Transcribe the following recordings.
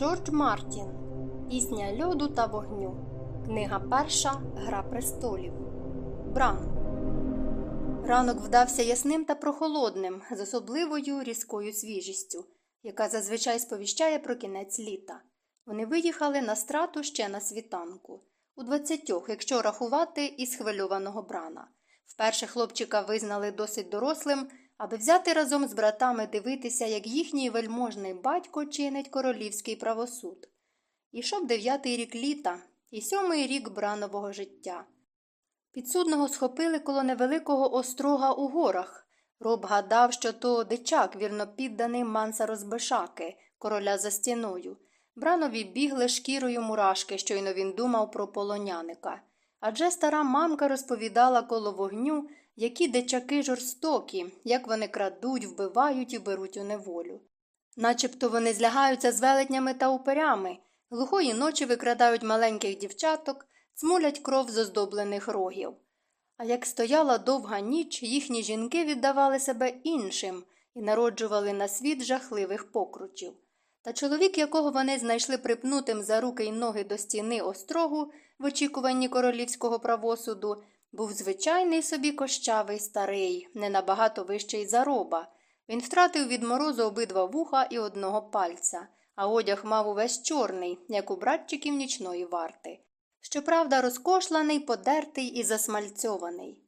Джордж Мартін Пісня льоду та вогню. Книга перша Гра престолів. Бран. Ранок вдався ясним та прохолодним, з особливою різкою свіжістю, яка зазвичай сповіщає про кінець літа. Вони виїхали на страту ще на світанку, у двадцятьох, якщо рахувати із хвильованого брана. Вперше хлопчика визнали досить дорослим, аби взяти разом з братами дивитися, як їхній вельможний батько чинить королівський правосуд. Ішов дев'ятий рік літа і сьомий рік бранового життя. Підсудного схопили коло невеликого острога у горах. Роб гадав, що то дичак, вірно підданий манса розбишаки, короля за стіною. Бранові бігли шкірою мурашки, щойно він думав про полоняника. Адже стара мамка розповідала коло вогню, які дичаки жорстокі, як вони крадуть, вбивають і беруть у неволю. Начебто вони злягаються з велетнями та уперями, глухої ночі викрадають маленьких дівчаток, цмулять кров з оздоблених рогів. А як стояла довга ніч, їхні жінки віддавали себе іншим і народжували на світ жахливих покручів. Та чоловік, якого вони знайшли припнутим за руки й ноги до стіни острогу в очікуванні королівського правосуду, був звичайний собі кощавий старий, не набагато вищий за роба. Він втратив від морозу обидва вуха і одного пальця, а одяг мав увесь чорний, як у братчиків нічної варти. Щоправда, розкошланий, подертий і засмальцьований.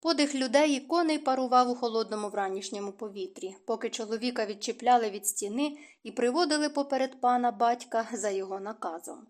Подих людей і коней парував у холодному вранішньому повітрі, поки чоловіка відчіпляли від стіни і приводили поперед пана батька за його наказом.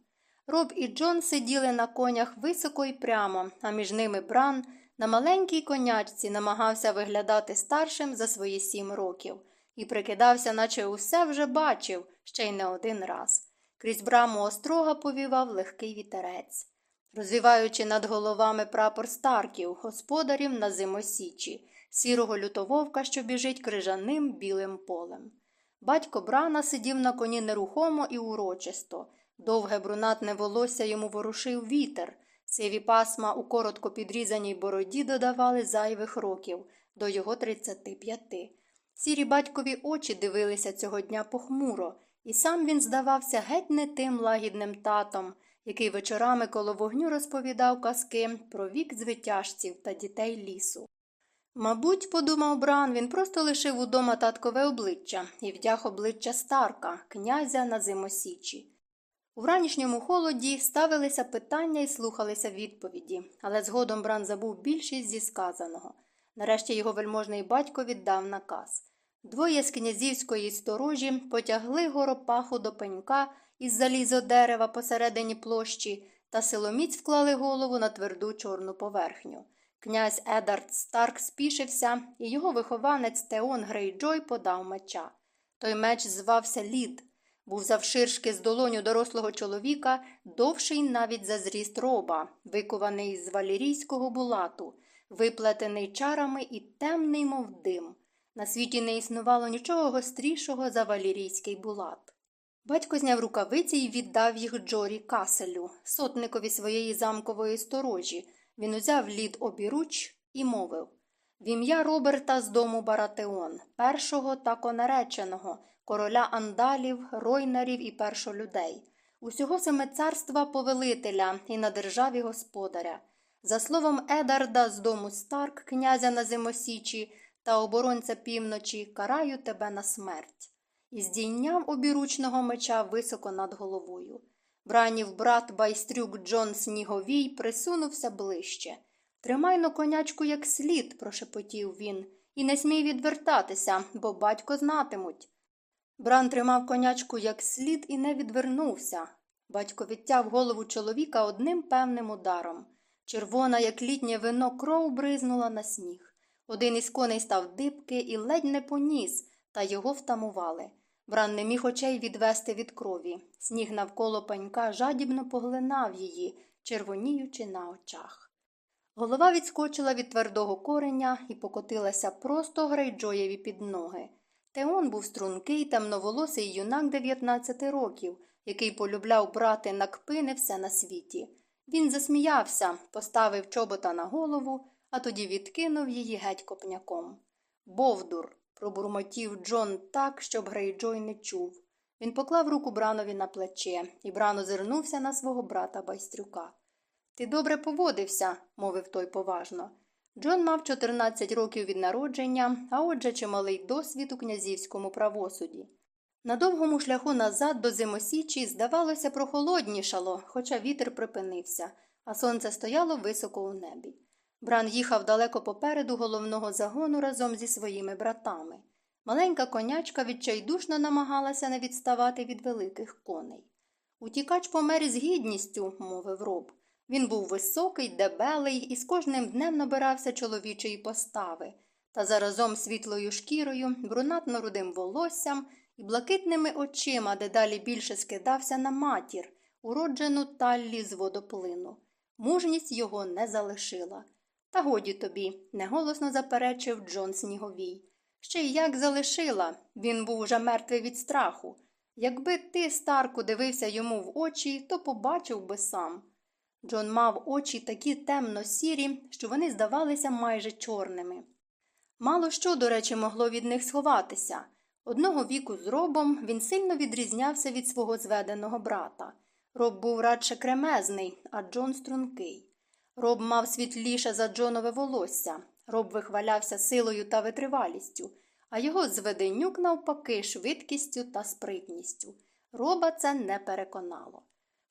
Роб і Джон сиділи на конях високо і прямо, а між ними бран на маленькій конячці намагався виглядати старшим за свої сім років і прикидався, наче усе вже бачив ще й не один раз. Крізь браму острога повівав легкий вітерець, розвіваючи над головами прапор старків, господарів на зимосічі, сірого лютововка, що біжить крижаним білим полем. Батько Брана сидів на коні нерухомо і урочисто. Довге брунатне волосся йому ворушив вітер, сиві пасма у коротко підрізаній бороді додавали зайвих років до його тридцяти п'яти. Сірі батькові очі дивилися цього дня похмуро, і сам він здавався геть не тим лагідним татом, який вечорами коло вогню розповідав казки про вік звитяжців та дітей лісу. Мабуть, подумав Бран, він просто лишив удома таткове обличчя і вдяг обличчя Старка, князя на зимосічі. У вранішньому холоді ставилися питання і слухалися відповіді, але згодом Бран забув більшість зі сказаного. Нарешті його вельможний батько віддав наказ. Двоє з князівської сторожі потягли горопаху до пенька із залізодерева посередині площі та силоміць вклали голову на тверду чорну поверхню. Князь Едард Старк спішився, і його вихованець Теон Грейджой подав меча. Той меч звався Лід був завширшки з долоню дорослого чоловіка, довший навіть за зріст роба, викований з валірійського булату, виплетений чарами і темний, мов дим. На світі не існувало нічого гострішого за валірійський булат. Батько зняв рукавиці і віддав їх Джорі Каселю, сотникові своєї замкової сторожі. Він узяв лід обіруч і мовив в ім'я Роберта з дому Баратеон, першого та конареченого, короля андалів, ройнарів і першолюдей, усього семицарства повелителя і на державі господаря. За словом Едарда з дому Старк, князя на зимосічі та оборонця півночі, караю тебе на смерть. І здійняв обіручного меча високо над головою. Бранів брат байстрюк Джон Сніговій присунувся ближче. Тримай но конячку як слід, прошепотів він, і не смій відвертатися, бо батько знатимуть. Бран тримав конячку як слід і не відвернувся. Батько відтяв голову чоловіка одним певним ударом. Червона, як літнє вино, кров бризнула на сніг. Один із коней став дибки і ледь не поніс, та його втамували. Бран не міг очей відвести від крові. Сніг навколо панька жадібно поглинав її, червоніючи на очах. Голова відскочила від твердого кореня і покотилася просто Грейджоєві під ноги. Теон був стрункий, темноволосий юнак 19 років, який полюбляв брати на кпини все на світі. Він засміявся, поставив чобота на голову, а тоді відкинув її геть копняком. Бовдур, пробурмотів Джон так, щоб Грейджой не чув. Він поклав руку Бранові на плече, і Бран озирнувся на свого брата байстрюка. Ти добре поводився, мовив той поважно. Джон мав 14 років від народження, а отже чималий досвід у князівському правосуді. На довгому шляху назад до зимосічі, здавалося, прохолоднішало, хоча вітер припинився, а сонце стояло високо у небі. Бран їхав далеко попереду головного загону разом зі своїми братами. Маленька конячка відчайдушно намагалася не відставати від великих коней. Утікач помер із гідністю, мовив роб. Він був високий, дебелий і з кожним днем набирався чоловічої постави, та заразом світлою шкірою, брунатно рудим волоссям і блакитними очима дедалі більше скидався на матір, уроджену таллі з водоплину. Мужність його не залишила. Та годі тобі, неголосно заперечив Джон Сніговій. Ще й як залишила, він був уже мертвий від страху. Якби ти, Старку, дивився йому в очі, то побачив би сам. Джон мав очі такі темно сірі, що вони здавалися майже чорними. Мало що, до речі, могло від них сховатися. Одного віку з робом він сильно відрізнявся від свого зведеного брата. Роб був радше кремезний, а Джон стрункий. Роб мав світліше за Джонове волосся. Роб вихвалявся силою та витривалістю, а його зведенюк, навпаки, швидкістю та спритністю. Роба це не переконало.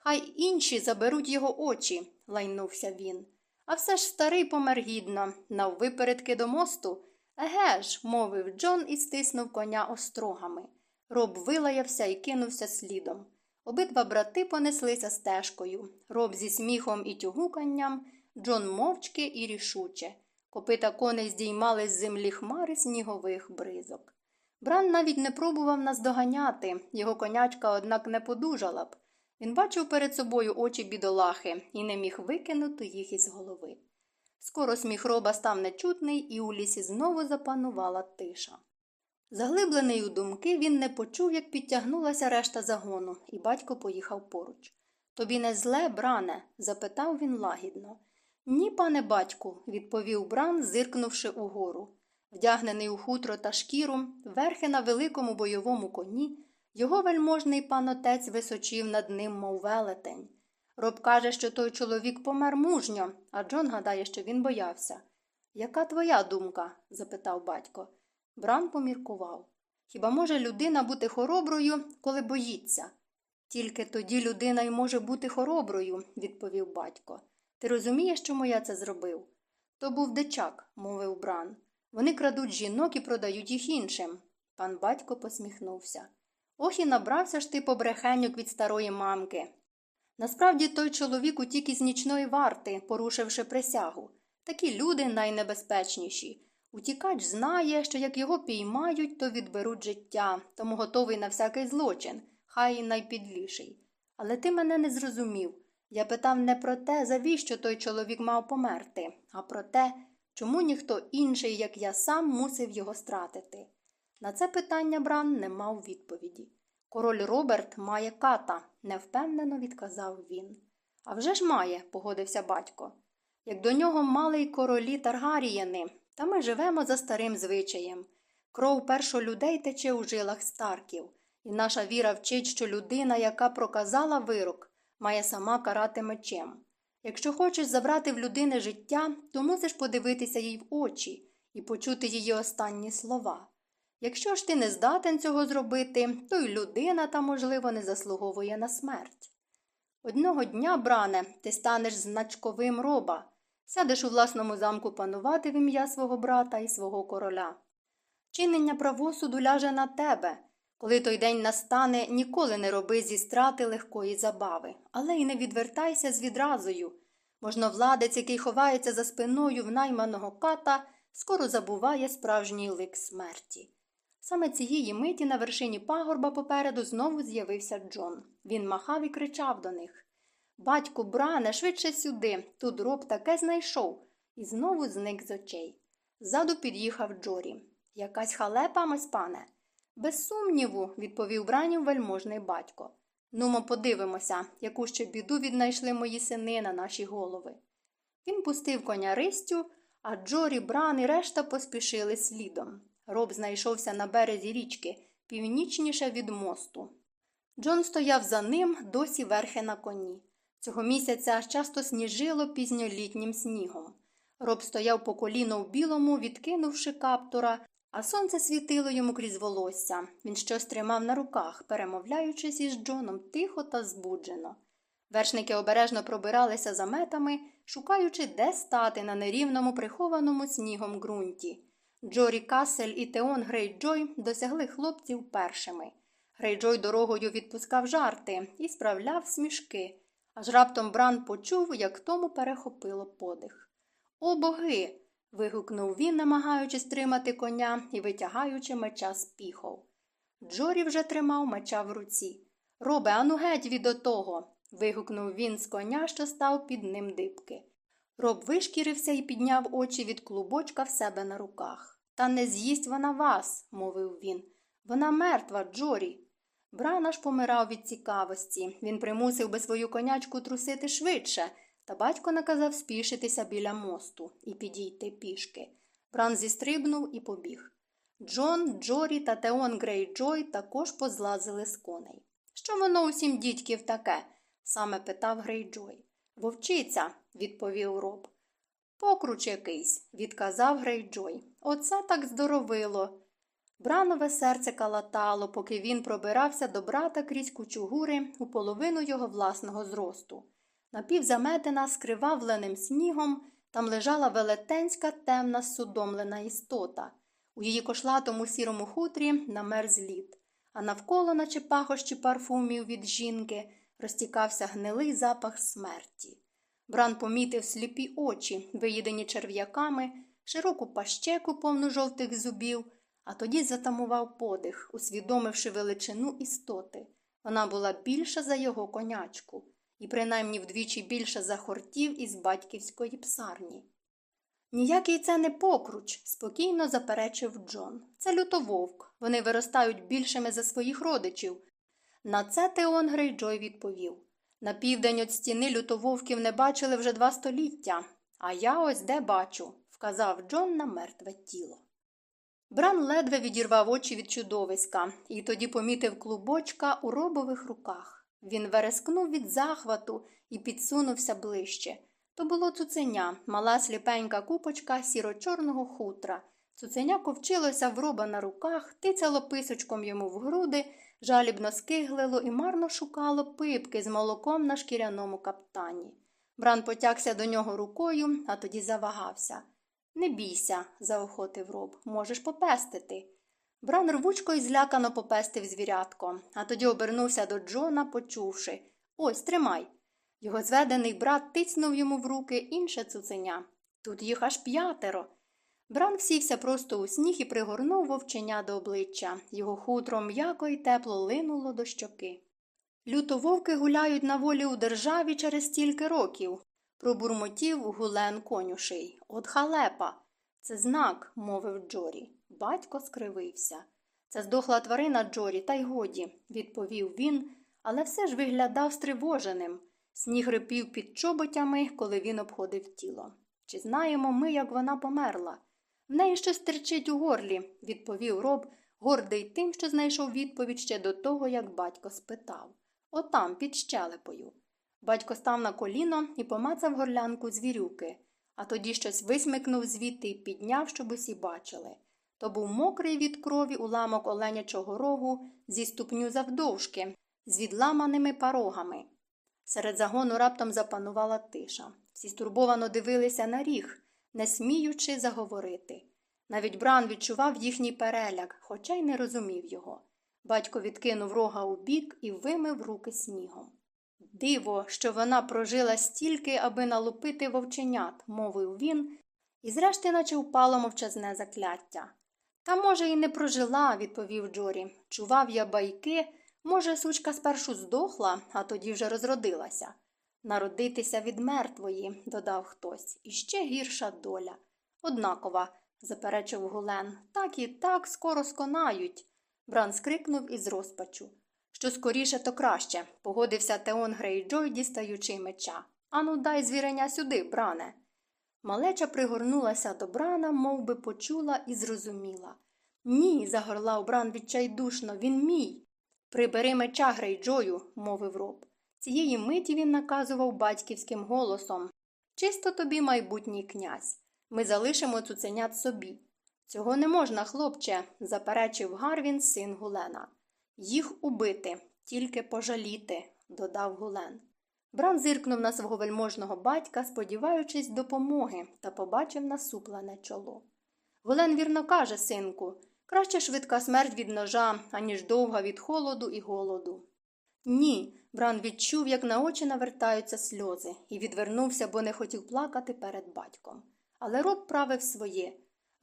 Хай інші заберуть його очі, лайнувся він. А все ж старий помер гідно, наввипередки до мосту. Еге ж, мовив Джон і стиснув коня острогами. Роб вилаявся і кинувся слідом. Обидва брати понеслися стежкою. Роб зі сміхом і тюгуканням, Джон мовчки і рішуче. Копита коней здіймали з землі хмари снігових бризок. Бран навіть не пробував нас доганяти, його конячка, однак, не подужала б. Він бачив перед собою очі бідолахи і не міг викинути їх із голови. Скоро сміх роба став нечутний, і у лісі знову запанувала тиша. Заглиблений у думки, він не почув, як підтягнулася решта загону, і батько поїхав поруч. Тобі не зле, бране? запитав він лагідно. Ні, пане батьку, відповів Бран, зиркнувши угору. Вдягнений у хутро та шкіру, верхи на великому бойовому коні, його вельможний пан отець височив над ним, мов велетень. Роб каже, що той чоловік помер мужньо, а Джон гадає, що він боявся. Яка твоя думка? запитав батько. Бран поміркував. Хіба може людина бути хороброю, коли боїться? Тільки тоді людина й може бути хороброю, відповів батько. Ти розумієш, чому я це зробив? То був дичак, мовив Бран. Вони крадуть жінок і продають їх іншим. Пан батько посміхнувся. Ох і набрався ж ти побрехеньок від старої мамки. Насправді той чоловік утік із нічної варти, порушивши присягу. Такі люди найнебезпечніші. Утікач знає, що як його піймають, то відберуть життя, тому готовий на всякий злочин, хай і найпідліший. Але ти мене не зрозумів. Я питав не про те, завіщо той чоловік мав померти, а про те, чому ніхто інший, як я сам, мусив його стратити. На це питання Бран не мав відповіді. Король Роберт має ката, невпевнено відказав він. «А вже ж має, погодився батько. Як до нього мали й королі Таргарієни, та ми живемо за старим звичаєм. Кров першо людей тече у жилах старків, і наша віра вчить, що людина, яка проказала вирок, має сама карати мечем. Якщо хочеш забрати в людини життя, то мусиш подивитися їй в очі і почути її останні слова. Якщо ж ти не здатен цього зробити, то й людина та, можливо, не заслуговує на смерть. Одного дня, бране, ти станеш значковим роба, сядеш у власному замку панувати в ім'я свого брата і свого короля. Чинення правосуду ляже на тебе. Коли той день настане, ніколи не роби зі страти легкої забави, але й не відвертайся з відразою. Можновладець, який ховається за спиною в найманого ката, скоро забуває справжній лик смерті. Саме цієї миті на вершині пагорба попереду знову з'явився Джон. Він махав і кричав до них Батьку, бране, швидше сюди. Тут роб таке знайшов. І знову зник з очей. Ззаду під'їхав Джорі. Якась халепа, мось пане. Без сумніву, відповів бранів вельможний батько. Нумо подивимося, яку ще біду віднайшли мої сини на наші голови. Він пустив коня ристю, а Джорі, Бран і решта поспішили слідом. Роб знайшовся на березі річки, північніше від мосту. Джон стояв за ним досі верхи на коні. Цього місяця часто сніжило пізньолітнім снігом. Роб стояв по коліно в білому, відкинувши каптура, а сонце світило йому крізь волосся. Він щось тримав на руках, перемовляючись із Джоном тихо та збуджено. Вершники обережно пробиралися заметами, шукаючи, де стати на нерівному, прихованому снігом ґрунті. Джорі Касель і Теон Грейджой досягли хлопців першими. Грейджой дорогою відпускав жарти і справляв смішки, аж раптом Бран почув, як тому перехопило подих. О боги. вигукнув він, намагаючись тримати коня і витягаючи меча з піхов. Джорі вже тримав меча в руці. Робе, ану геть від отого. вигукнув він з коня, що став під ним дибки. Роб вишкірився і підняв очі від клубочка в себе на руках. Та не з'їсть вона вас, мовив він. Вона мертва, Джорі. Бран аж помирав від цікавості. Він примусив би свою конячку трусити швидше, та батько наказав спішитися біля мосту і підійти пішки. Бран зістрибнув і побіг. Джон, Джорі та Теон Грейджой також позлазили з коней. Що воно усім дідьків таке? запитав Грейджой. Вовчиця, відповів роб. Покруч якийсь, відказав Грейджой. Оце так здоровило. Бранове серце калатало, поки він пробирався до брата крізь кучугури у половину його власного зросту. Напівзаметена скривавленим снігом, там лежала велетенська темна судомлена істота. У її кошлатому сірому хутрі намерз лід, а навколо, наче пахощі парфумів від жінки, розтікався гнилий запах смерті. Бран помітив сліпі очі, виїдені черв'яками, широку пащеку повну жовтих зубів, а тоді затамував подих, усвідомивши величину істоти. Вона була більша за його конячку і принаймні вдвічі більше захортів із батьківської псарні. Ніякий це не покруч, спокійно заперечив Джон. Це лютововк. Вони виростають більшими за своїх родичів. На це Теон Грейджой відповів на південь від стіни лютововків не бачили вже два століття, а я ось де бачу, вказав Джон на мертве тіло. Бран ледве відірвав очі від чудовиська і тоді помітив клубочка у робових руках. Він верескнув від захвату і підсунувся ближче. То було цуценя, мала сліпенька купочка сіро-чорного хутра. Цуценя ковчилося в роба на руках, тицяло писочком йому в груди, жалібно скиглило і марно шукало пипки з молоком на шкіряному каптані. Бран потягся до нього рукою, а тоді завагався. Не бійся, заохотив роб, можеш попестити. Бран рвучко і злякано попестив звірятко, а тоді обернувся до Джона, почувши Ось, тримай. Його зведений брат тицнув йому в руки інше цуценя. Тут їх аж п'ятеро. Бран сівся просто у сніг і пригорнув вовченя до обличчя. Його хутро м'яко і тепло линуло до щоки. Люто вовки гуляють на волі у державі через стільки років, пробурмотів гулен конюший. От халепа. Це знак, мовив Джорі. Батько скривився. Це здохла тварина Джорі, та й годі, відповів він, але все ж виглядав стривоженим. Сніг рипів під чоботями, коли він обходив тіло. Чи знаємо ми, як вона померла? В неї щось терчить у горлі, відповів роб, гордий тим, що знайшов відповідь ще до того, як батько спитав. Отам, під щелепою. Батько став на коліно і помацав горлянку звірюки, а тоді щось висмикнув звідти і підняв, щоб усі бачили. То був мокрий від крові уламок оленячого рогу зі ступню завдовжки, з відламаними парогами. Серед загону раптом запанувала тиша. Всі стурбовано дивилися на ріг, не сміючи заговорити. Навіть Бран відчував їхній переляк, хоча й не розумів його. Батько відкинув рога у бік і вимив руки снігом. Диво, що вона прожила стільки, аби налупити вовченят, мовив він, і зрешти наче впало мовчазне закляття. Та, може, і не прожила, відповів Джорі. Чував я байки, може, сучка спершу здохла, а тоді вже розродилася. Народитися від мертвої, додав хтось, і ще гірша доля. Однакова, заперечив Гулен, так і так скоро сконають. Бран скрикнув із розпачу. Що скоріше, то краще, погодився Теон Грейджой, дістаючи меча. Ану, дай звірення сюди, бране. Малеча пригорнулася до брана, мов би почула і зрозуміла. Ні, загорлав бран відчайдушно, він мій. Прибери меча, Грейджою, мовив роб. Цієї миті він наказував батьківським голосом Чисто тобі, майбутній князь. Ми залишимо цуценят собі. Цього не можна, хлопче, заперечив Гарвін, син Гулена. Їх убити, тільки пожаліти, додав Гулен. Бран зиркнув на свого вельможного батька, сподіваючись допомоги, та побачив насуплене чоло. Гулен вірно каже, синку, краще швидка смерть від ножа, аніж довга від холоду і голоду. Ні, Бран відчув, як на очі навертаються сльози, і відвернувся, бо не хотів плакати перед батьком. Але роб правив своє.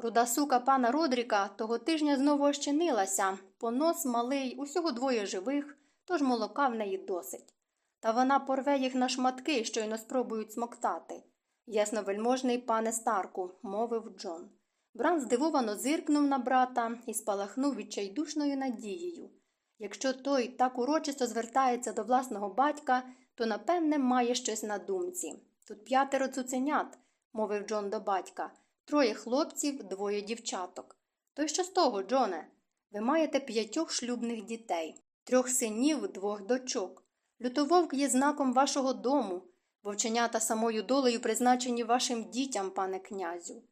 Руда сука пана Родріка того тижня знову ощинилася, понос малий, усього двоє живих, тож молока в неї досить. Та вона порве їх на шматки, щойно спробують смоктати. Ясновельможний пане Старку, мовив Джон. Бран здивовано зиркнув на брата і спалахнув відчайдушною надією. Якщо той так урочисто звертається до власного батька, то напевне має щось на думці. Тут п'ятеро цуценят, мовив Джон до батька, троє хлопців, двоє дівчаток. То й що з того, Джоне? Ви маєте п'ятьох шлюбних дітей, трьох синів, двох дочок. Лютововк є знаком вашого дому, вовченята самою долею призначені вашим дітям, пане князю.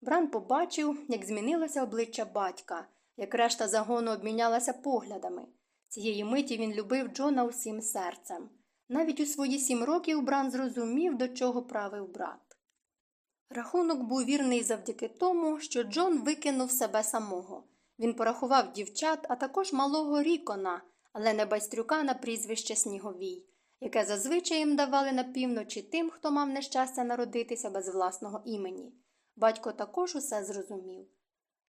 Бран побачив, як змінилося обличчя батька, як решта загону обмінялася поглядами. Цієї миті він любив Джона усім серцем. Навіть у свої сім років Бран зрозумів, до чого правив брат. Рахунок був вірний завдяки тому, що Джон викинув себе самого. Він порахував дівчат, а також малого Рікона, але не байстрюка на прізвище Сніговій, яке зазвичай їм давали на півночі тим, хто мав нещастя народитися без власного імені. Батько також усе зрозумів.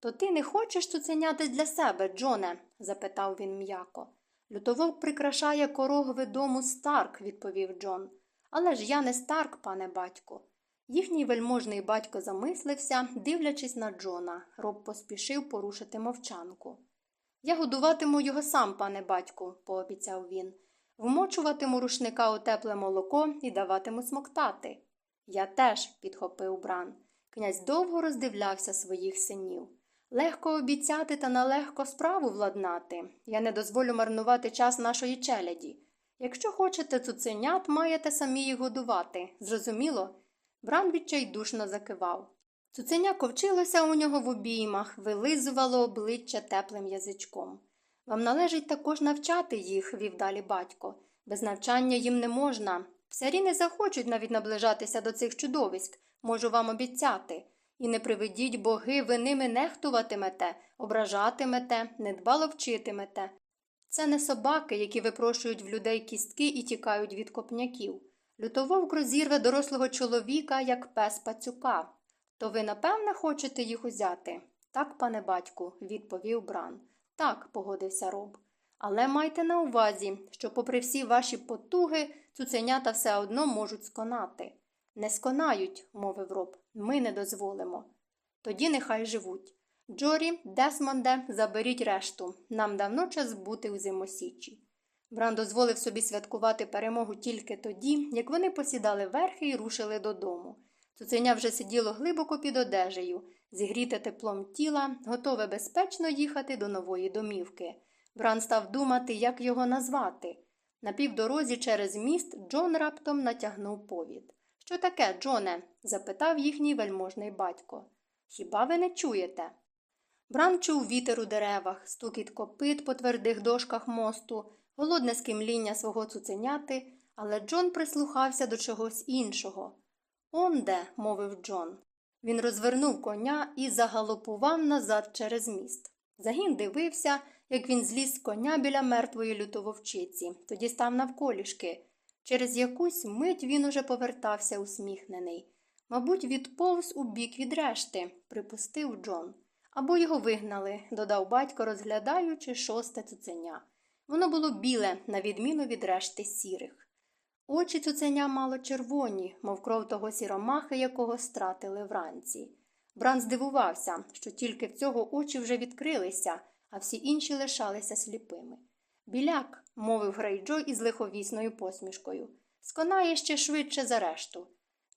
То ти не хочеш цуценятись для себе, Джоне? запитав він м'яко. Лютововк прикрашає корогви дому Старк, відповів Джон. Але ж я не Старк, пане батько. Їхній вельможний батько замислився, дивлячись на Джона. Роб поспішив порушити мовчанку. Я годуватиму його сам, пане батьку, пообіцяв він. Вмочуватиму рушника у тепле молоко і даватиму смоктати. Я теж, підхопив Бран. Князь довго роздивлявся своїх синів. Легко обіцяти та налегко справу владнати. Я не дозволю марнувати час нашої челяді. Якщо хочете цуценят, маєте самі їх годувати. Зрозуміло? Бран відчайдушно закивав. Цуценя ковчилося у нього в обіймах, вилизувало обличчя теплим язичком. Вам належить також навчати їх, вів далі батько. Без навчання їм не можна. Псарі не захочуть навіть наближатися до цих чудовиськ, можу вам обіцяти. І не приведіть боги, ви ними нехтуватимете, ображатимете, недбало вчитимете. Це не собаки, які випрошують в людей кістки і тікають від копняків. Лютововк розірве дорослого чоловіка, як пес пацюка. То ви, напевне, хочете їх узяти? Так, пане батьку, відповів Бран. Так, погодився роб. Але майте на увазі, що, попри всі ваші потуги, цуценята все одно можуть сконати. Не сконають, мовив роб, ми не дозволимо. Тоді нехай живуть. Джорі, Десмонде, заберіть решту. Нам давно час бути у зимосічі. Бран дозволив собі святкувати перемогу тільки тоді, як вони посідали верхи і рушили додому. Цуценя вже сиділо глибоко під одежею, зігріте теплом тіла, готове безпечно їхати до нової домівки. Бран став думати, як його назвати. На півдорозі через міст Джон раптом натягнув повід. Що таке, Джоне? запитав їхній вельможний батько. Хіба ви не чуєте? Бран чув вітер у деревах, стукіт копит по твердих дошках мосту, голодне скимління свого цуценяти, але Джон прислухався до чогось іншого. Он де, мовив Джон. Він розвернув коня і загалопував назад через міст. Загін дивився, як він зліз з коня біля мертвої лютововчиці, тоді став навколішки. Через якусь мить він уже повертався усміхнений. Мабуть, відповз у бік від решти, припустив Джон. Або його вигнали, додав батько, розглядаючи шосте цуценя. Воно було біле, на відміну від решти сірих. Очі цуценя мало червоні, мов кров того сіромахи, якого стратили вранці. Бран здивувався, що тільки в цього очі вже відкрилися, а всі інші лишалися сліпими. Біляк, мовив Грейджо із лиховісною посмішкою, сконає ще швидше за решту.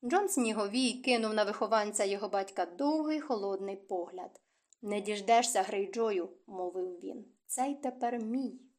Джон Сніговій кинув на вихованця його батька довгий холодний погляд. Не діждешся, Грейджою, мовив він. Цей тепер мій.